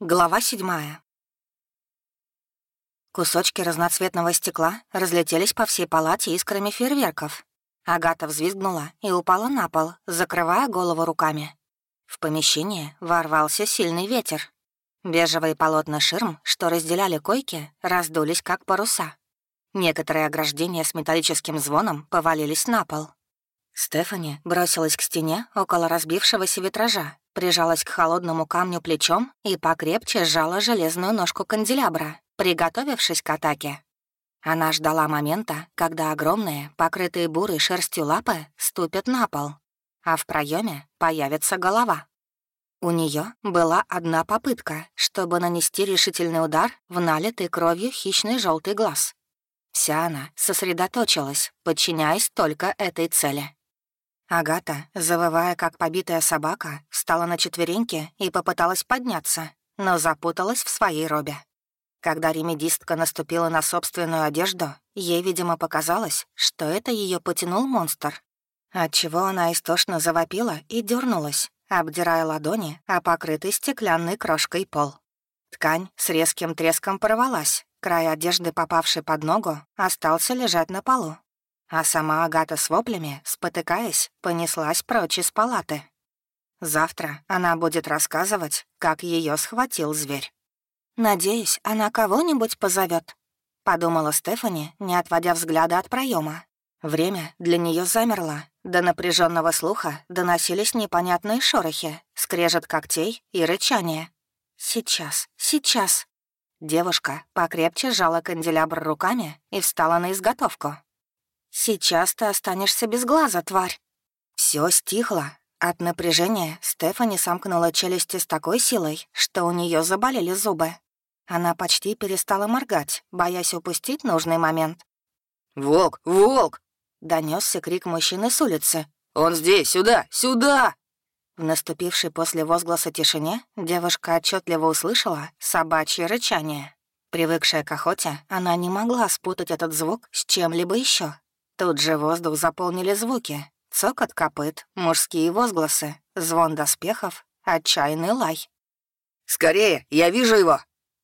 Глава седьмая. Кусочки разноцветного стекла разлетелись по всей палате искрами фейерверков. Агата взвизгнула и упала на пол, закрывая голову руками. В помещение ворвался сильный ветер. Бежевые полотна ширм, что разделяли койки, раздулись как паруса. Некоторые ограждения с металлическим звоном повалились на пол. Стефани бросилась к стене около разбившегося витража, прижалась к холодному камню плечом и покрепче сжала железную ножку канделябра, приготовившись к атаке. Она ждала момента, когда огромные, покрытые бурой шерстью лапы ступят на пол, а в проеме появится голова. У нее была одна попытка, чтобы нанести решительный удар в налитый кровью хищный желтый глаз. Вся она сосредоточилась, подчиняясь только этой цели. Агата, завывая как побитая собака, встала на четвереньки и попыталась подняться, но запуталась в своей робе. Когда ремедистка наступила на собственную одежду, ей, видимо, показалось, что это ее потянул монстр. Отчего она истошно завопила и дернулась, обдирая ладони о покрытый стеклянной крошкой пол. Ткань с резким треском порвалась, край одежды, попавший под ногу, остался лежать на полу, а сама Агата с воплями, спотыкаясь, понеслась прочь из палаты. Завтра она будет рассказывать, как ее схватил зверь. «Надеюсь, она кого-нибудь позовет, подумала Стефани, не отводя взгляда от проема. Время для нее замерло. До напряженного слуха доносились непонятные шорохи, скрежет когтей и рычание. «Сейчас, сейчас». Девушка покрепче сжала канделябр руками и встала на изготовку. «Сейчас ты останешься без глаза, тварь!» Все стихло. От напряжения Стефани сомкнула челюсти с такой силой, что у нее заболели зубы. Она почти перестала моргать, боясь упустить нужный момент. «Волк! Волк!» — донесся крик мужчины с улицы. «Он здесь! Сюда! Сюда!» В наступившей после возгласа тишине девушка отчетливо услышала собачье рычание. Привыкшая к охоте, она не могла спутать этот звук с чем-либо еще. Тут же воздух заполнили звуки. Цокот копыт, мужские возгласы, звон доспехов, отчаянный лай. «Скорее, я вижу его!»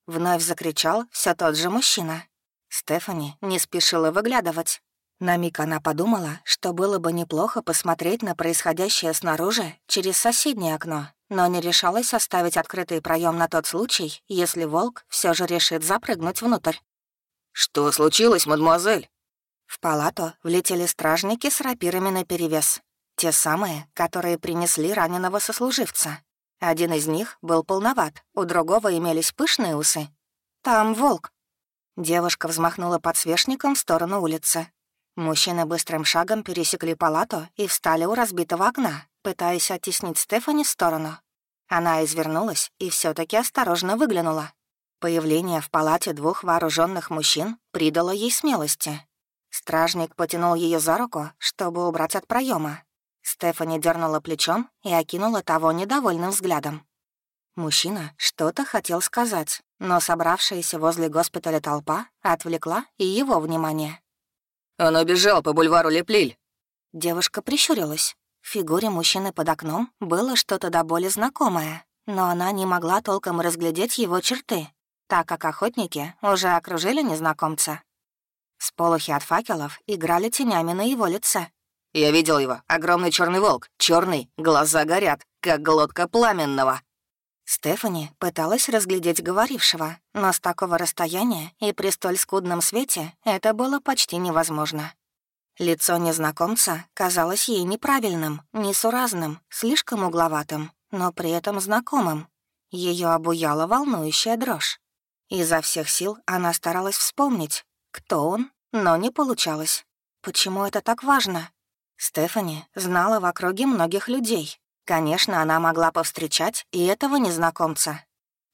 Вновь закричал все тот же мужчина. Стефани не спешила выглядывать. На миг она подумала, что было бы неплохо посмотреть на происходящее снаружи через соседнее окно, но не решалась оставить открытый проем на тот случай, если волк все же решит запрыгнуть внутрь. «Что случилось, мадемуазель?» В палату влетели стражники с рапирами наперевес. Те самые, которые принесли раненого сослуживца. Один из них был полноват, у другого имелись пышные усы. «Там волк». Девушка взмахнула подсвечником в сторону улицы. Мужчины быстрым шагом пересекли палату и встали у разбитого окна, пытаясь оттеснить Стефани в сторону. Она извернулась и все таки осторожно выглянула. Появление в палате двух вооруженных мужчин придало ей смелости. Стражник потянул ее за руку, чтобы убрать от проема. Стефани дернула плечом и окинула того недовольным взглядом. Мужчина что-то хотел сказать, но собравшаяся возле госпиталя толпа отвлекла и его внимание. «Он убежал по бульвару Леплиль». Девушка прищурилась. В фигуре мужчины под окном было что-то до боли знакомое, но она не могла толком разглядеть его черты, так как охотники уже окружили незнакомца. Сполохи от факелов играли тенями на его лице. «Я видел его. Огромный черный волк. черный, глаза горят, как глотка пламенного». Стефани пыталась разглядеть говорившего, но с такого расстояния и при столь скудном свете это было почти невозможно. Лицо незнакомца казалось ей неправильным, несуразным, слишком угловатым, но при этом знакомым. Ее обуяла волнующая дрожь. Изо всех сил она старалась вспомнить, кто он, но не получалось. Почему это так важно? Стефани знала в округе многих людей. Конечно, она могла повстречать и этого незнакомца.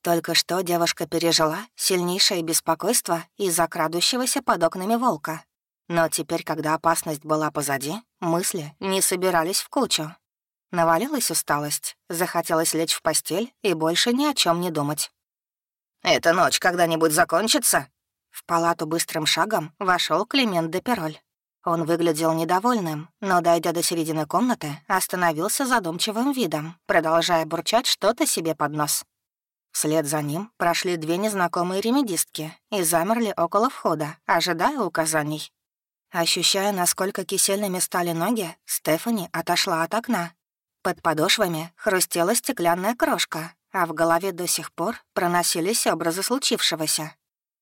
Только что девушка пережила сильнейшее беспокойство из-за крадущегося под окнами волка. Но теперь, когда опасность была позади, мысли не собирались в кучу. Навалилась усталость, захотелось лечь в постель и больше ни о чем не думать. «Эта ночь когда-нибудь закончится?» В палату быстрым шагом вошел Климент де Пероль. Он выглядел недовольным, но, дойдя до середины комнаты, остановился задумчивым видом, продолжая бурчать что-то себе под нос. Вслед за ним прошли две незнакомые ремедистки и замерли около входа, ожидая указаний. Ощущая, насколько кисельными стали ноги, Стефани отошла от окна. Под подошвами хрустела стеклянная крошка, а в голове до сих пор проносились образы случившегося.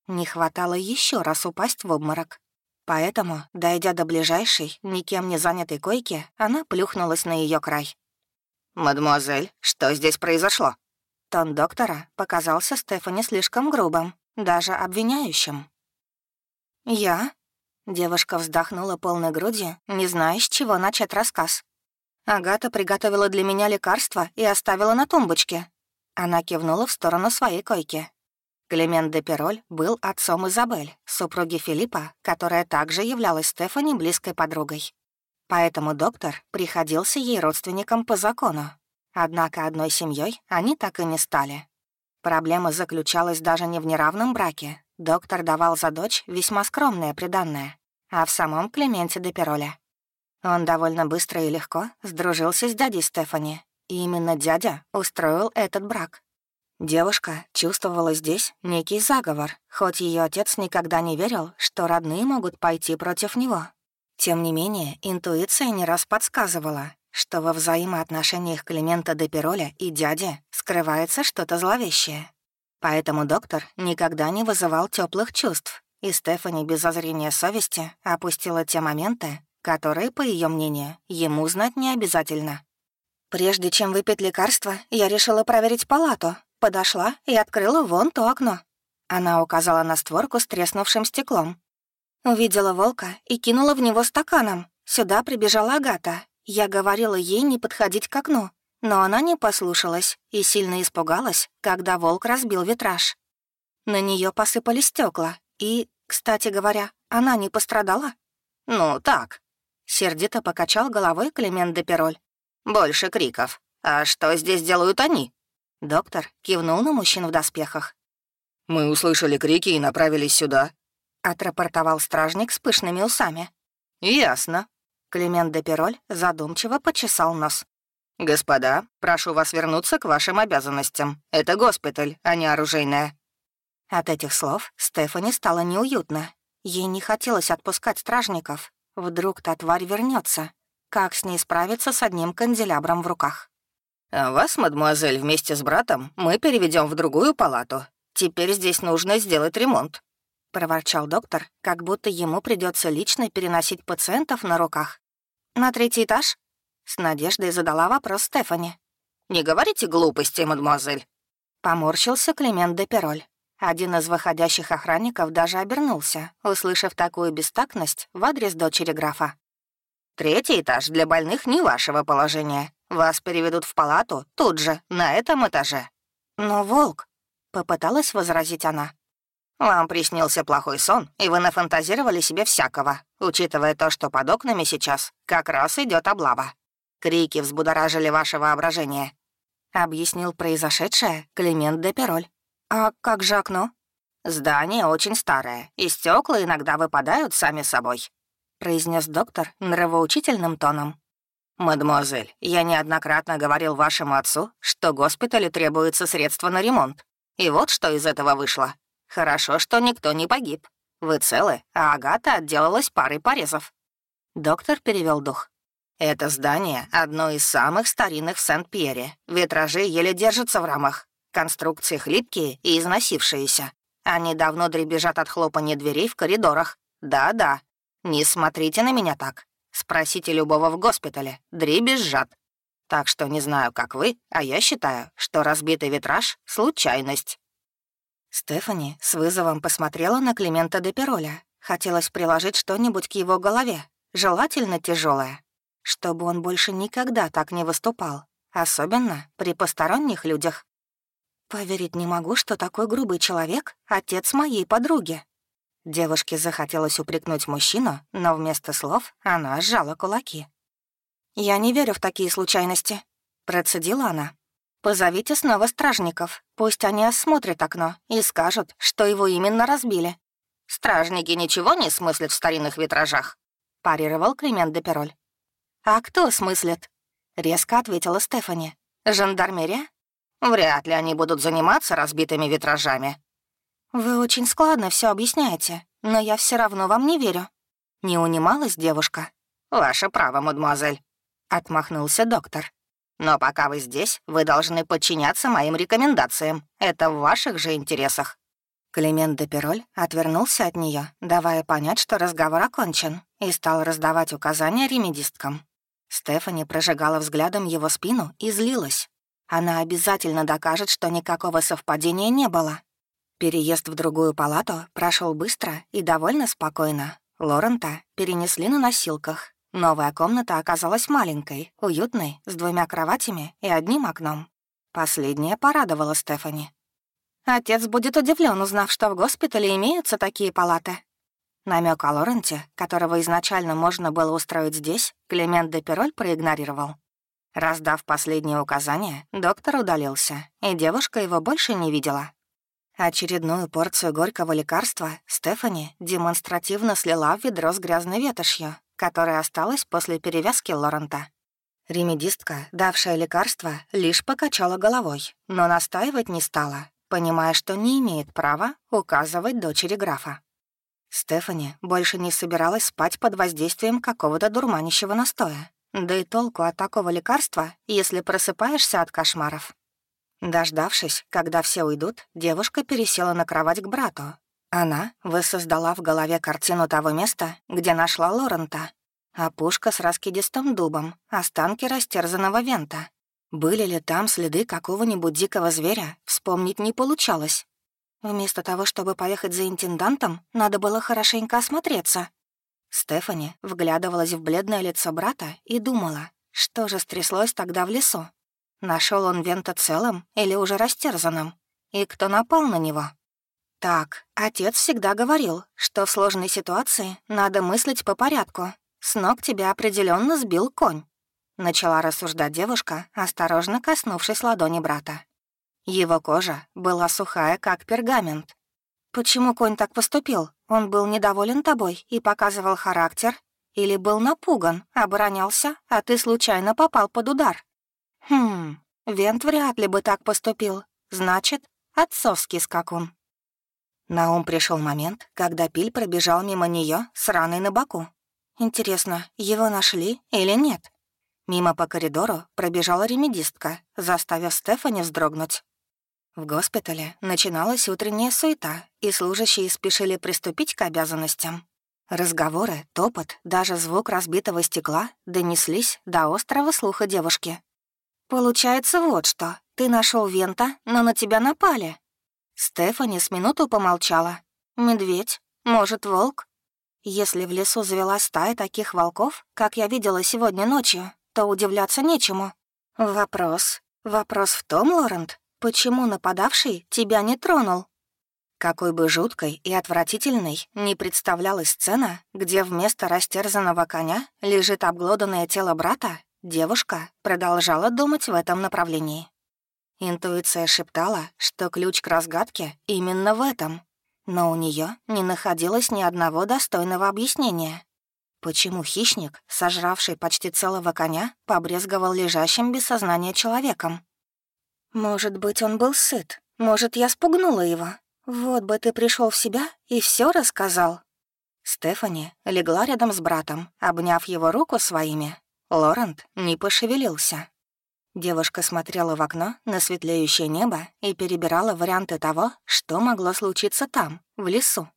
Не хватало еще раз упасть в обморок. Поэтому, дойдя до ближайшей, никем не занятой койки, она плюхнулась на ее край. «Мадемуазель, что здесь произошло?» Тон доктора показался Стефани слишком грубым, даже обвиняющим. «Я?» Девушка вздохнула полной грудью, не зная, с чего начать рассказ. «Агата приготовила для меня лекарство и оставила на тумбочке». Она кивнула в сторону своей койки. Клемент де Пероль был отцом Изабель, супруги Филиппа, которая также являлась Стефани близкой подругой. Поэтому доктор приходился ей родственником по закону. Однако одной семьей они так и не стали. Проблема заключалась даже не в неравном браке. Доктор давал за дочь весьма скромное приданное, а в самом Клементе де Пероле. Он довольно быстро и легко сдружился с дядей Стефани, и именно дядя устроил этот брак. Девушка чувствовала здесь некий заговор, хоть ее отец никогда не верил, что родные могут пойти против него. Тем не менее, интуиция не раз подсказывала, что во взаимоотношениях Климента де Пероля и дяди скрывается что-то зловещее. Поэтому доктор никогда не вызывал теплых чувств, и Стефани без озрения совести опустила те моменты, которые, по ее мнению, ему знать не обязательно. Прежде чем выпить лекарство, я решила проверить палату, Подошла и открыла вон то окно. Она указала на створку с треснувшим стеклом. Увидела волка и кинула в него стаканом. Сюда прибежала Агата. Я говорила ей не подходить к окну, но она не послушалась и сильно испугалась, когда волк разбил витраж. На нее посыпали стекла, и, кстати говоря, она не пострадала. «Ну, так», — сердито покачал головой Клемент де Пероль. «Больше криков. А что здесь делают они?» Доктор кивнул на мужчин в доспехах. «Мы услышали крики и направились сюда», — отрапортовал стражник с пышными усами. «Ясно». Климент де Пероль задумчиво почесал нос. «Господа, прошу вас вернуться к вашим обязанностям. Это госпиталь, а не оружейная». От этих слов Стефани стало неуютно. Ей не хотелось отпускать стражников. Вдруг та тварь вернется. Как с ней справиться с одним канделябром в руках? А «Вас, мадемуазель, вместе с братом мы переведем в другую палату. Теперь здесь нужно сделать ремонт», — проворчал доктор, как будто ему придется лично переносить пациентов на руках. «На третий этаж?» — с надеждой задала вопрос Стефани. «Не говорите глупости, мадемуазель». Поморщился Климент де Пероль. Один из выходящих охранников даже обернулся, услышав такую бестактность в адрес дочери графа. «Третий этаж для больных не вашего положения. Вас переведут в палату тут же, на этом этаже». «Но волк...» — попыталась возразить она. «Вам приснился плохой сон, и вы нафантазировали себе всякого, учитывая то, что под окнами сейчас как раз идет облава. Крики взбудоражили ваше воображение», — объяснил произошедшее Климент де Пероль. «А как же окно?» «Здание очень старое, и стекла иногда выпадают сами собой», — произнес доктор нравоучительным тоном. «Мадемуазель, я неоднократно говорил вашему отцу, что госпиталю требуется средства на ремонт. И вот что из этого вышло. Хорошо, что никто не погиб. Вы целы, а Агата отделалась парой порезов». Доктор перевел дух. «Это здание — одно из самых старинных в Сент-Пьере. Витражи еле держатся в рамах. Конструкции хлипкие и износившиеся. Они давно дребезжат от хлопания дверей в коридорах. Да-да. Не смотрите на меня так. Спросите любого в госпитале, дребезжат. Так что не знаю, как вы, а я считаю, что разбитый витраж — случайность». Стефани с вызовом посмотрела на Климента де Пероля. Хотелось приложить что-нибудь к его голове, желательно тяжелое, чтобы он больше никогда так не выступал, особенно при посторонних людях. Поверить не могу, что такой грубый человек — отец моей подруги. Девушке захотелось упрекнуть мужчину, но вместо слов она сжала кулаки. «Я не верю в такие случайности», — процедила она. «Позовите снова стражников. Пусть они осмотрят окно и скажут, что его именно разбили». «Стражники ничего не смыслят в старинных витражах», — парировал Климент де Пероль. «А кто смыслит?» — резко ответила Стефани. «Жандармерия?» Вряд ли они будут заниматься разбитыми витражами». «Вы очень складно все объясняете, но я все равно вам не верю». Не унималась девушка. «Ваше право, мадемуазель», — отмахнулся доктор. «Но пока вы здесь, вы должны подчиняться моим рекомендациям. Это в ваших же интересах». Климент де Пероль отвернулся от нее, давая понять, что разговор окончен, и стал раздавать указания ремедисткам. Стефани прожигала взглядом его спину и злилась. Она обязательно докажет, что никакого совпадения не было. Переезд в другую палату прошел быстро и довольно спокойно. Лорента перенесли на носилках. Новая комната оказалась маленькой, уютной, с двумя кроватями и одним окном. Последнее порадовало Стефани. Отец будет удивлен, узнав, что в госпитале имеются такие палаты. Намек о Лоренте, которого изначально можно было устроить здесь, Клемент де Пероль проигнорировал. Раздав последние указания, доктор удалился, и девушка его больше не видела. Очередную порцию горького лекарства Стефани демонстративно слила в ведро с грязной ветошью, которая осталась после перевязки Лорента. Ремедистка, давшая лекарство, лишь покачала головой, но настаивать не стала, понимая, что не имеет права указывать дочери графа. Стефани больше не собиралась спать под воздействием какого-то дурманящего настоя. Да и толку от такого лекарства, если просыпаешься от кошмаров. Дождавшись, когда все уйдут, девушка пересела на кровать к брату. Она воссоздала в голове картину того места, где нашла Лорента. Опушка с раскидистым дубом, останки растерзанного вента. Были ли там следы какого-нибудь дикого зверя, вспомнить не получалось. Вместо того, чтобы поехать за интендантом, надо было хорошенько осмотреться. Стефани вглядывалась в бледное лицо брата и думала, что же стряслось тогда в лесу. Нашел он Вента целым или уже растерзанным? И кто напал на него? Так, отец всегда говорил, что в сложной ситуации надо мыслить по порядку. С ног тебя определенно сбил конь. Начала рассуждать девушка, осторожно коснувшись ладони брата. Его кожа была сухая, как пергамент. «Почему конь так поступил? Он был недоволен тобой и показывал характер? Или был напуган, оборонялся, а ты случайно попал под удар?» «Хм, Вент вряд ли бы так поступил. Значит, отцовский скакун». На ум пришел момент, когда Пиль пробежал мимо нее с раной на боку. Интересно, его нашли или нет? Мимо по коридору пробежала ремедистка, заставив Стефани вздрогнуть. В госпитале начиналась утренняя суета, и служащие спешили приступить к обязанностям. Разговоры, топот, даже звук разбитого стекла донеслись до острого слуха девушки. «Получается вот что. Ты нашел Вента, но на тебя напали». Стефани с минуту помолчала. «Медведь? Может, волк?» Если в лесу завелась стая таких волков, как я видела сегодня ночью, то удивляться нечему. Вопрос. Вопрос в том, Лорент, почему нападавший тебя не тронул? Какой бы жуткой и отвратительной не представлялась сцена, где вместо растерзанного коня лежит обглоданное тело брата, девушка продолжала думать в этом направлении. Интуиция шептала, что ключ к разгадке именно в этом, но у нее не находилось ни одного достойного объяснения. Почему хищник, сожравший почти целого коня, побрезговал лежащим без сознания человеком? Может быть, он был сыт. Может, я спугнула его. Вот бы ты пришел в себя и все рассказал. Стефани легла рядом с братом, обняв его руку своими. Лорент не пошевелился. Девушка смотрела в окно на светлеющее небо и перебирала варианты того, что могло случиться там, в лесу.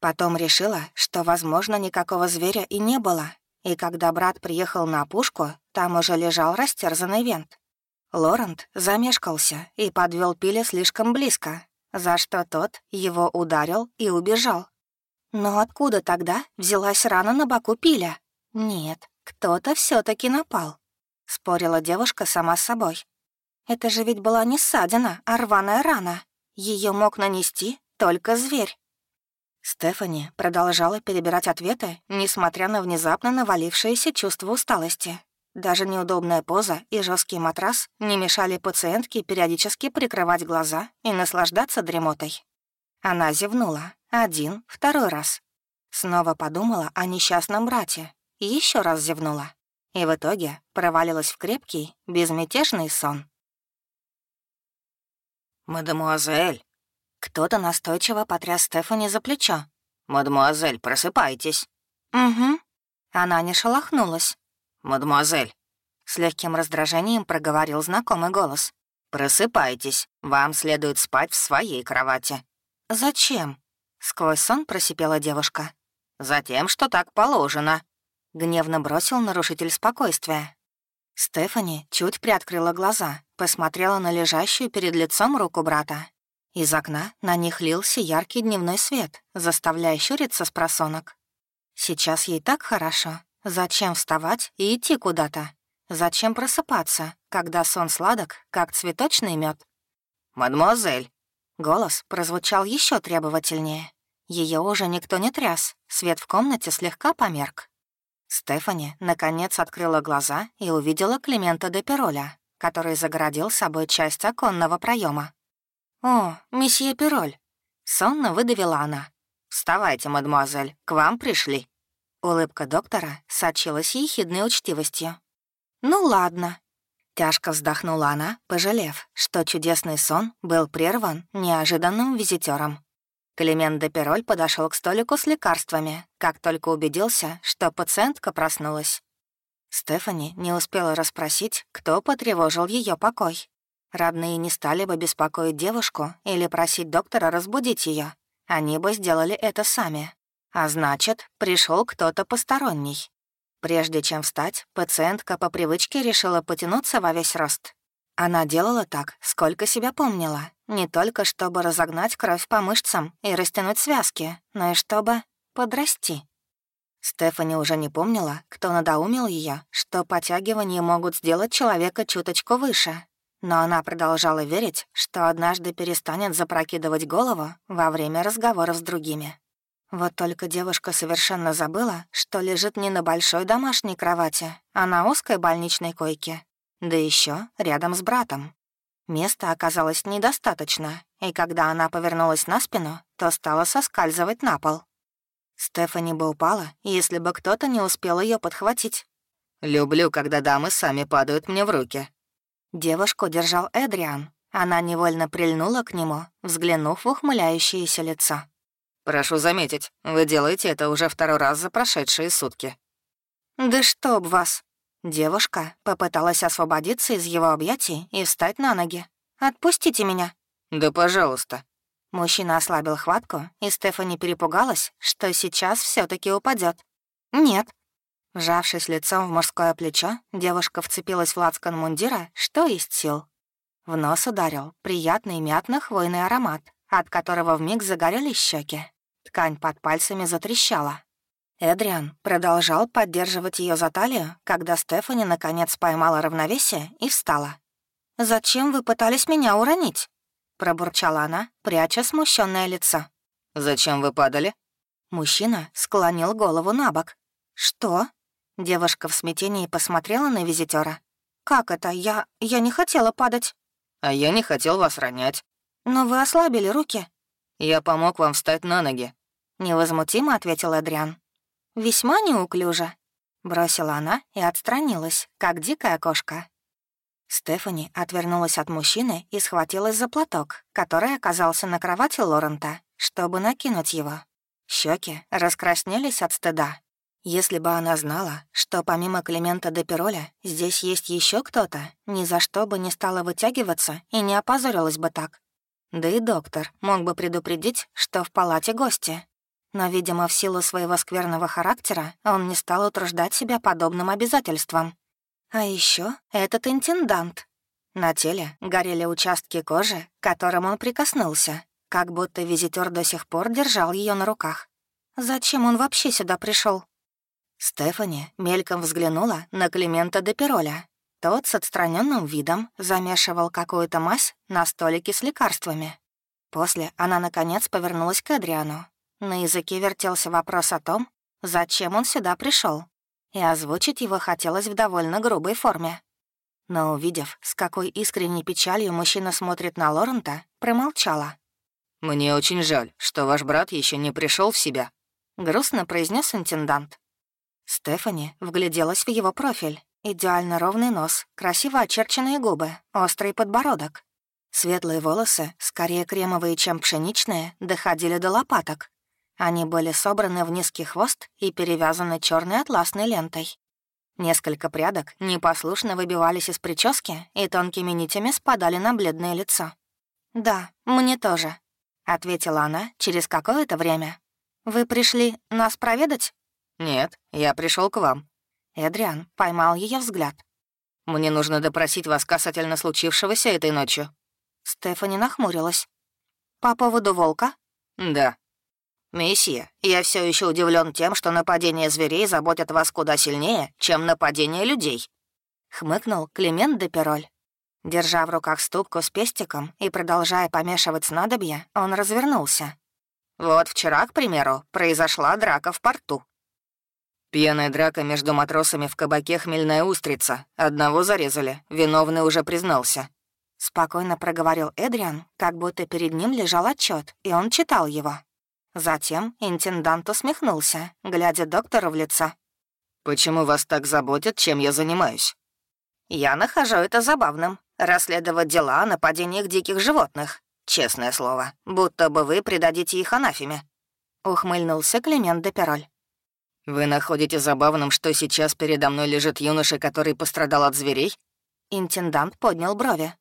Потом решила, что, возможно, никакого зверя и не было, и когда брат приехал на опушку, там уже лежал растерзанный вент. Лорент замешкался и подвел Пиля слишком близко, за что тот его ударил и убежал. Но откуда тогда взялась рана на боку Пиля? Нет, кто-то все таки напал. Спорила девушка сама с собой. Это же ведь была не ссадина, а рваная рана. Ее мог нанести только зверь. Стефани продолжала перебирать ответы, несмотря на внезапно навалившееся чувство усталости. Даже неудобная поза и жесткий матрас не мешали пациентке периодически прикрывать глаза и наслаждаться дремотой. Она зевнула. Один, второй раз. Снова подумала о несчастном брате. Еще раз зевнула. И в итоге провалилась в крепкий, безмятежный сон. «Мадемуазель!» Кто-то настойчиво потряс Стефани за плечо. «Мадемуазель, просыпайтесь!» «Угу». Она не шелохнулась. «Мадемуазель!» С легким раздражением проговорил знакомый голос. «Просыпайтесь, вам следует спать в своей кровати». «Зачем?» — сквозь сон просипела девушка. «Затем, что так положено», — гневно бросил нарушитель спокойствия. Стефани чуть приоткрыла глаза, посмотрела на лежащую перед лицом руку брата. Из окна на них лился яркий дневной свет, заставляя щуриться с просонок. Сейчас ей так хорошо. Зачем вставать и идти куда-то? Зачем просыпаться, когда сон сладок, как цветочный мед? «Мадемуазель!» Голос прозвучал еще требовательнее. Ее уже никто не тряс, свет в комнате слегка померк. Стефани, наконец, открыла глаза и увидела Климента де Пероля, который загородил собой часть оконного проема. «О, месье Пероль!» — сонно выдавила она. «Вставайте, мадемуазель, к вам пришли». Улыбка доктора сочилась ехидной учтивостью. «Ну ладно». Тяжко вздохнула она, пожалев, что чудесный сон был прерван неожиданным визитером. Климент де Пероль подошел к столику с лекарствами, как только убедился, что пациентка проснулась. Стефани не успела расспросить, кто потревожил ее покой. Родные не стали бы беспокоить девушку или просить доктора разбудить ее. Они бы сделали это сами. А значит, пришел кто-то посторонний. Прежде чем встать, пациентка по привычке решила потянуться во весь рост. Она делала так, сколько себя помнила, не только чтобы разогнать кровь по мышцам и растянуть связки, но и чтобы подрасти. Стефани уже не помнила, кто надоумил ее, что потягивания могут сделать человека чуточку выше. Но она продолжала верить, что однажды перестанет запрокидывать голову во время разговоров с другими. Вот только девушка совершенно забыла, что лежит не на большой домашней кровати, а на узкой больничной койке, да еще рядом с братом. Места оказалось недостаточно, и когда она повернулась на спину, то стала соскальзывать на пол. Стефани бы упала, если бы кто-то не успел ее подхватить. «Люблю, когда дамы сами падают мне в руки». Девушку держал Эдриан. Она невольно прильнула к нему, взглянув в ухмыляющееся лицо. «Прошу заметить, вы делаете это уже второй раз за прошедшие сутки». «Да чтоб вас!» Девушка попыталась освободиться из его объятий и встать на ноги. «Отпустите меня». «Да, пожалуйста». Мужчина ослабил хватку, и Стефани перепугалась, что сейчас все таки упадет. «Нет». Вжавшись лицом в мужское плечо, девушка вцепилась в лацкан мундира, что есть сил. В нос ударил приятный мятно-хвойный аромат, от которого вмиг загорелись щеки. Ткань под пальцами затрещала. Эдриан продолжал поддерживать ее за талию, когда Стефани наконец поймала равновесие и встала. «Зачем вы пытались меня уронить?» — пробурчала она, пряча смущенное лицо. «Зачем вы падали?» Мужчина склонил голову на бок. «Что?» Девушка в смятении посмотрела на визитера. «Как это? Я... я не хотела падать». «А я не хотел вас ронять». «Но вы ослабили руки». «Я помог вам встать на ноги», — невозмутимо ответил Эдриан. «Весьма неуклюже», — бросила она и отстранилась, как дикая кошка. Стефани отвернулась от мужчины и схватилась за платок, который оказался на кровати Лорента, чтобы накинуть его. Щеки раскраснелись от стыда. Если бы она знала, что помимо Климента де Пироля здесь есть еще кто-то, ни за что бы не стала вытягиваться и не опозорилась бы так. Да и доктор мог бы предупредить, что в палате гости, но, видимо, в силу своего скверного характера он не стал утруждать себя подобным обязательством. А еще этот интендант. На теле горели участки кожи, к которым он прикоснулся, как будто визитер до сих пор держал ее на руках. Зачем он вообще сюда пришел? Стефани мельком взглянула на Климента де Пироля. Тот с отстраненным видом замешивал какую-то мазь на столике с лекарствами. После она, наконец, повернулась к Адриану, на языке вертелся вопрос о том, зачем он сюда пришел, и озвучить его хотелось в довольно грубой форме. Но увидев, с какой искренней печалью мужчина смотрит на Лорента, промолчала. «Мне очень жаль, что ваш брат еще не пришел в себя», — грустно произнес интендант. Стефани вгляделась в его профиль. Идеально ровный нос, красиво очерченные губы, острый подбородок. Светлые волосы, скорее кремовые, чем пшеничные, доходили до лопаток. Они были собраны в низкий хвост и перевязаны черной атласной лентой. Несколько прядок непослушно выбивались из прически и тонкими нитями спадали на бледное лицо. «Да, мне тоже», — ответила она через какое-то время. «Вы пришли нас проведать?» «Нет, я пришел к вам». Эдриан поймал ее взгляд. «Мне нужно допросить вас касательно случившегося этой ночью». Стефани нахмурилась. «По поводу волка?» «Да». «Месье, я все еще удивлен тем, что нападение зверей заботят вас куда сильнее, чем нападение людей», — хмыкнул Климент де Пероль. Держа в руках ступку с пестиком и продолжая помешивать снадобье, он развернулся. «Вот вчера, к примеру, произошла драка в порту. Пьяная драка между матросами в кабаке «Хмельная устрица». Одного зарезали, виновный уже признался. Спокойно проговорил Эдриан, как будто перед ним лежал отчет, и он читал его. Затем интендант усмехнулся, глядя доктору в лицо. «Почему вас так заботит, чем я занимаюсь?» «Я нахожу это забавным. Расследовать дела о нападениях диких животных. Честное слово, будто бы вы предадите их анафеме». Ухмыльнулся Климент де Пероль. «Вы находите забавным, что сейчас передо мной лежит юноша, который пострадал от зверей?» Интендант поднял брови.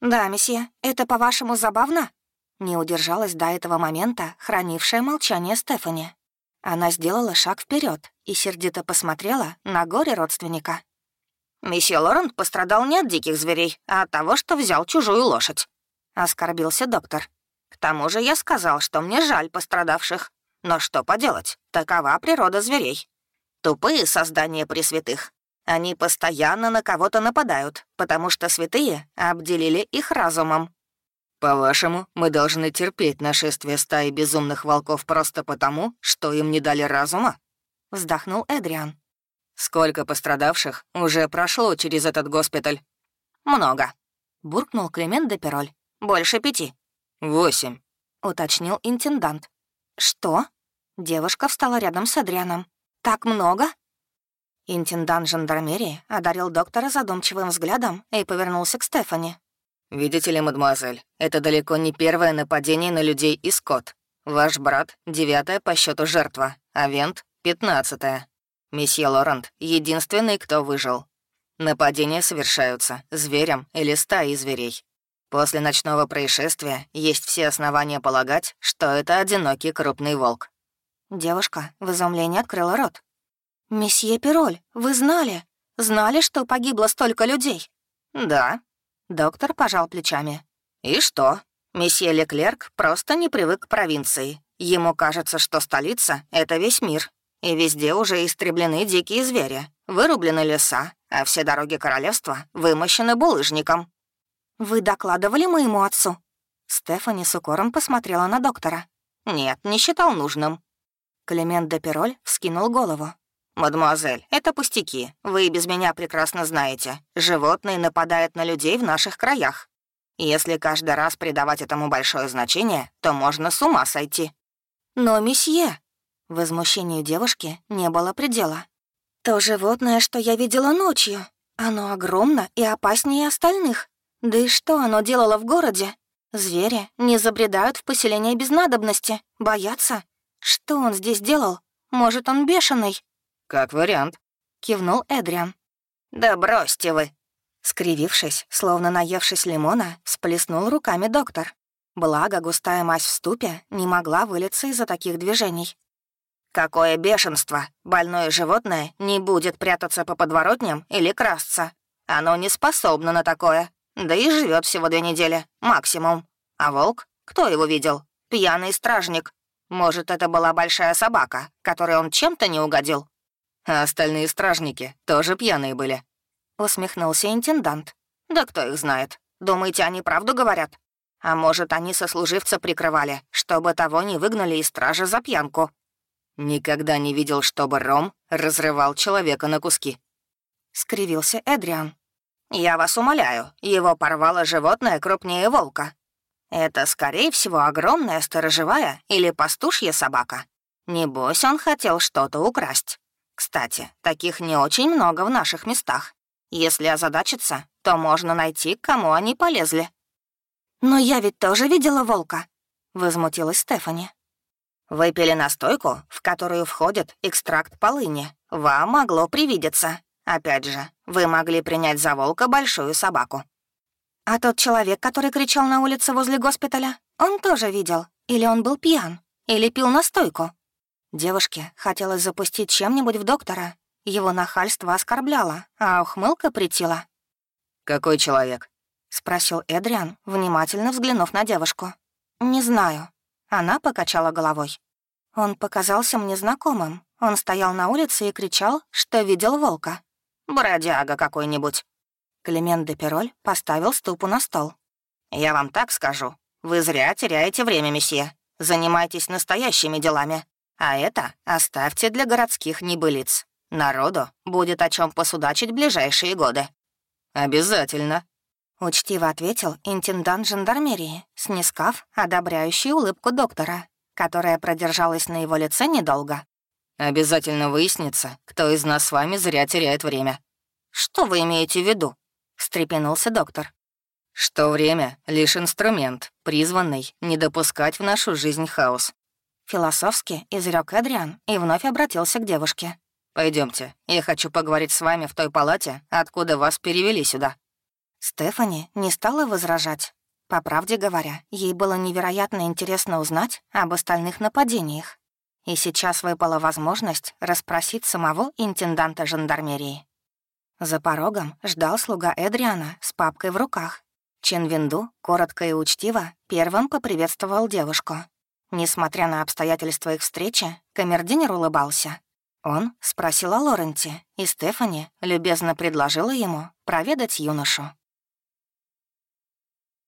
«Да, месье, это, по-вашему, забавно?» Не удержалась до этого момента хранившая молчание Стефани. Она сделала шаг вперед и сердито посмотрела на горе родственника. «Месье Лорент пострадал не от диких зверей, а от того, что взял чужую лошадь», — оскорбился доктор. «К тому же я сказал, что мне жаль пострадавших. Но что поделать, такова природа зверей. Тупые создания пресвятых. Они постоянно на кого-то нападают, потому что святые обделили их разумом. По-вашему, мы должны терпеть нашествие стаи безумных волков просто потому, что им не дали разума? Вздохнул Эдриан. Сколько пострадавших уже прошло через этот госпиталь? Много. Буркнул Клемент де Пероль. Больше пяти. Восемь. Уточнил интендант. Что? Девушка встала рядом с Адрианом. «Так много?» Интендант жандармерии одарил доктора задумчивым взглядом и повернулся к Стефани. «Видите ли, мадемуазель, это далеко не первое нападение на людей и скот. Ваш брат — девятая по счету жертва, а Вент — пятнадцатая. Месье Лорент — единственный, кто выжил. Нападения совершаются зверем или стаей зверей. После ночного происшествия есть все основания полагать, что это одинокий крупный волк. Девушка в изумлении открыла рот. «Месье Пироль, вы знали? Знали, что погибло столько людей?» «Да». Доктор пожал плечами. «И что? Месье Леклерк просто не привык к провинции. Ему кажется, что столица — это весь мир. И везде уже истреблены дикие звери, вырублены леса, а все дороги королевства вымощены булыжником». «Вы докладывали моему отцу?» Стефани с укором посмотрела на доктора. «Нет, не считал нужным. Клемент де Пероль вскинул голову. «Мадемуазель, это пустяки. Вы без меня прекрасно знаете. Животные нападают на людей в наших краях. Если каждый раз придавать этому большое значение, то можно с ума сойти». «Но, месье...» Возмущению девушки не было предела. «То животное, что я видела ночью, оно огромно и опаснее остальных. Да и что оно делало в городе? Звери не забредают в поселение без надобности, боятся, что он здесь делал? Может, он бешеный?» «Как вариант», — кивнул Эдриан. «Да бросьте вы!» Скривившись, словно наевшись лимона, сплеснул руками доктор. Благо, густая мазь в ступе не могла вылиться из-за таких движений. «Какое бешенство! Больное животное не будет прятаться по подворотням или красться. Оно не способно на такое. Да и живет всего две недели, максимум. А волк? Кто его видел? Пьяный стражник. Может, это была большая собака, которой он чем-то не угодил? А остальные стражники тоже пьяные были. Усмехнулся интендант. Да кто их знает? Думаете, они правду говорят? А может, они сослуживца прикрывали, чтобы того не выгнали из стражи за пьянку? Никогда не видел, чтобы Ром разрывал человека на куски. Скривился Эдриан. «Я вас умоляю, его порвало животное крупнее волка. Это, скорее всего, огромная сторожевая или пастушья собака. Небось, он хотел что-то украсть. Кстати, таких не очень много в наших местах. Если озадачиться, то можно найти, к кому они полезли». «Но я ведь тоже видела волка», — возмутилась Стефани. «Выпили настойку, в которую входит экстракт полыни. Вам могло привидеться. Опять же, вы могли принять за волка большую собаку». «А тот человек, который кричал на улице возле госпиталя, он тоже видел? Или он был пьян? Или пил настойку?» Девушке хотелось запустить чем-нибудь в доктора. Его нахальство оскорбляло, а ухмылка притила. «Какой человек?» — спросил Эдриан, внимательно взглянув на девушку. «Не знаю». Она покачала головой. Он показался мне знакомым. Он стоял на улице и кричал, что видел волка. «Бродяга какой-нибудь». Клемент де Пероль поставил ступу на стол. «Я вам так скажу. Вы зря теряете время, месье. Занимайтесь настоящими делами. А это оставьте для городских небылиц. Народу будет о чем посудачить ближайшие годы». «Обязательно», — учтиво ответил интендант жандармерии, снискав одобряющую улыбку доктора, которая продержалась на его лице недолго. «Обязательно выяснится, кто из нас с вами зря теряет время». «Что вы имеете в виду?» — встрепенулся доктор. «Что время — лишь инструмент, призванный не допускать в нашу жизнь хаос». Философски изрек Эдриан и вновь обратился к девушке. Пойдемте, я хочу поговорить с вами в той палате, откуда вас перевели сюда». Стефани не стала возражать. По правде говоря, ей было невероятно интересно узнать об остальных нападениях. И сейчас выпала возможность расспросить самого интенданта жандармерии. За порогом ждал слуга Эдриана с папкой в руках. Чен Винду, коротко и учтиво, первым поприветствовал девушку. Несмотря на обстоятельства их встречи, камердинер улыбался, он спросил о Лоренте, и Стефани любезно предложила ему проведать юношу.